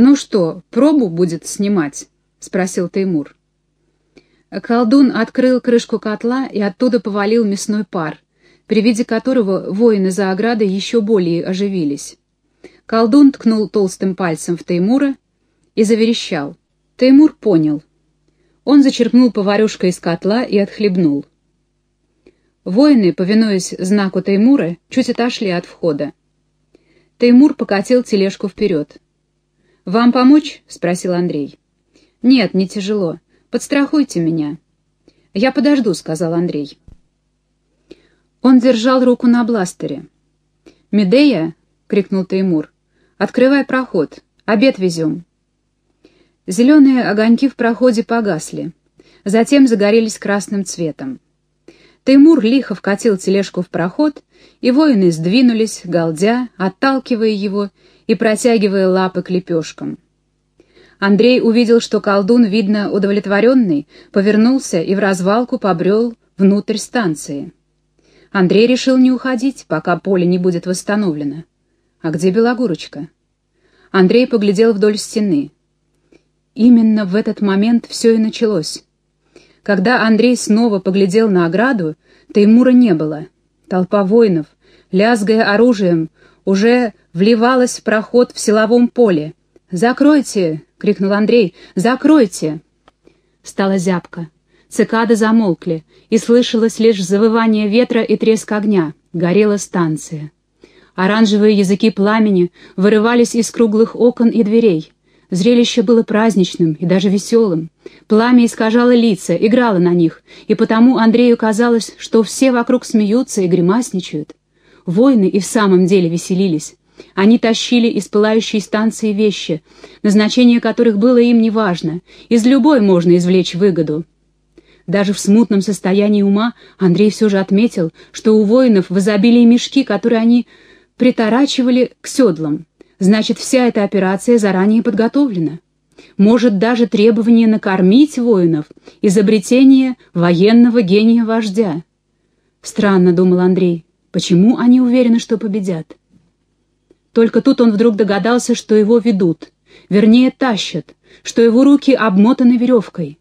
«Ну что, пробу будет снимать?» — спросил Теймур. Колдун открыл крышку котла и оттуда повалил мясной пар, при виде которого воины за оградой еще более оживились. Колдун ткнул толстым пальцем в Теймура и заверещал. Теймур понял. Он зачерпнул поварюшкой из котла и отхлебнул. Воины, повинуясь знаку Теймура, чуть отошли от входа. Теймур покатил тележку вперед. «Вам помочь?» — спросил Андрей. «Нет, не тяжело. Подстрахуйте меня». «Я подожду», — сказал Андрей. Он держал руку на бластере. «Медея!» — крикнул Теймур. «Открывай проход. Обед везем». Зеленые огоньки в проходе погасли. Затем загорелись красным цветом. Теймур лихо вкатил тележку в проход, и воины сдвинулись, галдя, отталкивая его и протягивая лапы к лепешкам. Андрей увидел, что колдун, видно удовлетворенный, повернулся и в развалку побрел внутрь станции. Андрей решил не уходить, пока поле не будет восстановлено. А где Белогурочка? Андрей поглядел вдоль стены. Именно в этот момент все и началось. Когда Андрей снова поглядел на ограду, Таймура не было. Толпа воинов, лязгая оружием, уже вливалась в проход в силовом поле. «Закройте!» — крикнул Андрей. «Закройте!» Стала зябко. Цикады замолкли, и слышалось лишь завывание ветра и треск огня. Горела станция. Оранжевые языки пламени вырывались из круглых окон и дверей. Зрелище было праздничным и даже веселым. Пламя искажало лица, играло на них, и потому Андрею казалось, что все вокруг смеются и гримасничают. Воины и в самом деле веселились. Они тащили из пылающей станции вещи, назначение которых было им неважно, из любой можно извлечь выгоду. Даже в смутном состоянии ума Андрей все же отметил, что у воинов в изобилии мешки, которые они приторачивали к седлам. Значит, вся эта операция заранее подготовлена. Может, даже требование накормить воинов, изобретение военного гения вождя. Странно, думал Андрей, почему они уверены, что победят? Только тут он вдруг догадался, что его ведут, вернее, тащат, что его руки обмотаны веревкой.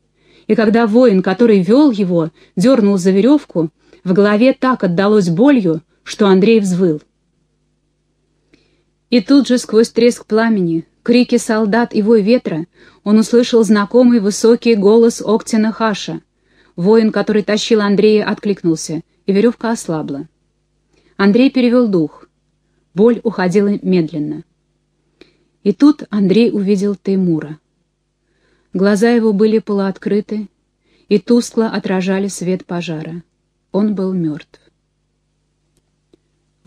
И когда воин, который вел его, дернул за веревку, в голове так отдалось болью, что Андрей взвыл. И тут же сквозь треск пламени, крики солдат и вой ветра он услышал знакомый высокий голос Октина Хаша. Воин, который тащил Андрея, откликнулся, и веревка ослабла. Андрей перевел дух. Боль уходила медленно. И тут Андрей увидел Теймура. Глаза его были полуоткрыты и тускло отражали свет пожара. Он был мертв.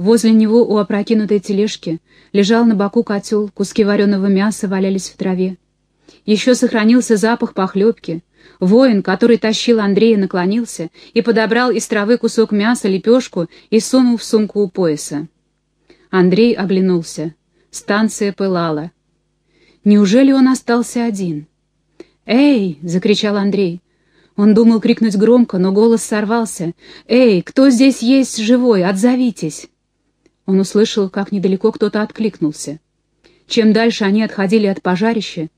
Возле него у опрокинутой тележки лежал на боку котел, куски вареного мяса валялись в траве. Еще сохранился запах похлебки. Воин, который тащил Андрея, наклонился и подобрал из травы кусок мяса, лепешку и сунул в сумку у пояса. Андрей оглянулся. Станция пылала. Неужели он остался один? «Эй!» — закричал Андрей. Он думал крикнуть громко, но голос сорвался. «Эй, кто здесь есть живой? Отзовитесь!» Он услышал, как недалеко кто-то откликнулся. Чем дальше они отходили от пожарища,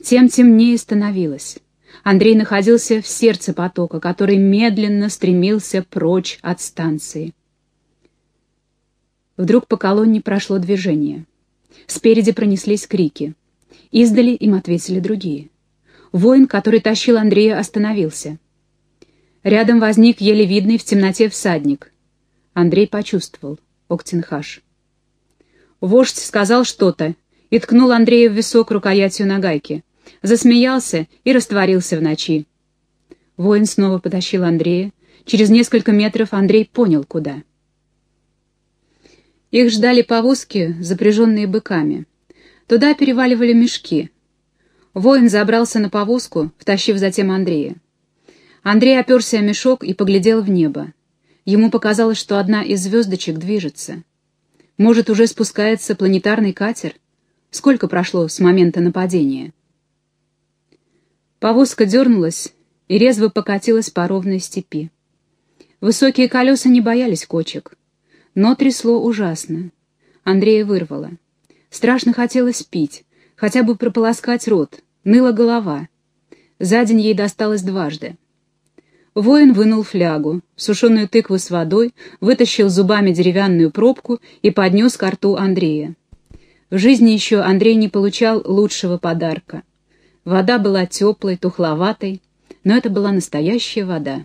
тем темнее становилось. Андрей находился в сердце потока, который медленно стремился прочь от станции. Вдруг по колонне прошло движение. Спереди пронеслись крики. Издали им ответили другие. Воин, который тащил Андрея, остановился. Рядом возник еле видный в темноте всадник. Андрей почувствовал. Октенхаш. Вождь сказал что-то и ткнул Андрея в висок рукоятью на гайке. Засмеялся и растворился в ночи. Воин снова потащил Андрея. Через несколько метров Андрей понял, куда. Их ждали повозки, запряженные быками. Туда переваливали мешки. Воин забрался на повозку, втащив затем Андрея. Андрей оперся о мешок и поглядел в небо. Ему показалось, что одна из звездочек движется. Может, уже спускается планетарный катер? Сколько прошло с момента нападения? Повозка дернулась и резво покатилась по ровной степи. Высокие колеса не боялись кочек, но трясло ужасно. Андрея вырвало. Страшно хотелось пить, Хотя бы прополоскать рот, ныла голова. За день ей досталось дважды. Воин вынул флягу, сушеную тыкву с водой, вытащил зубами деревянную пробку и поднес к рту Андрея. В жизни еще Андрей не получал лучшего подарка. Вода была теплой, тухловатой, но это была настоящая вода.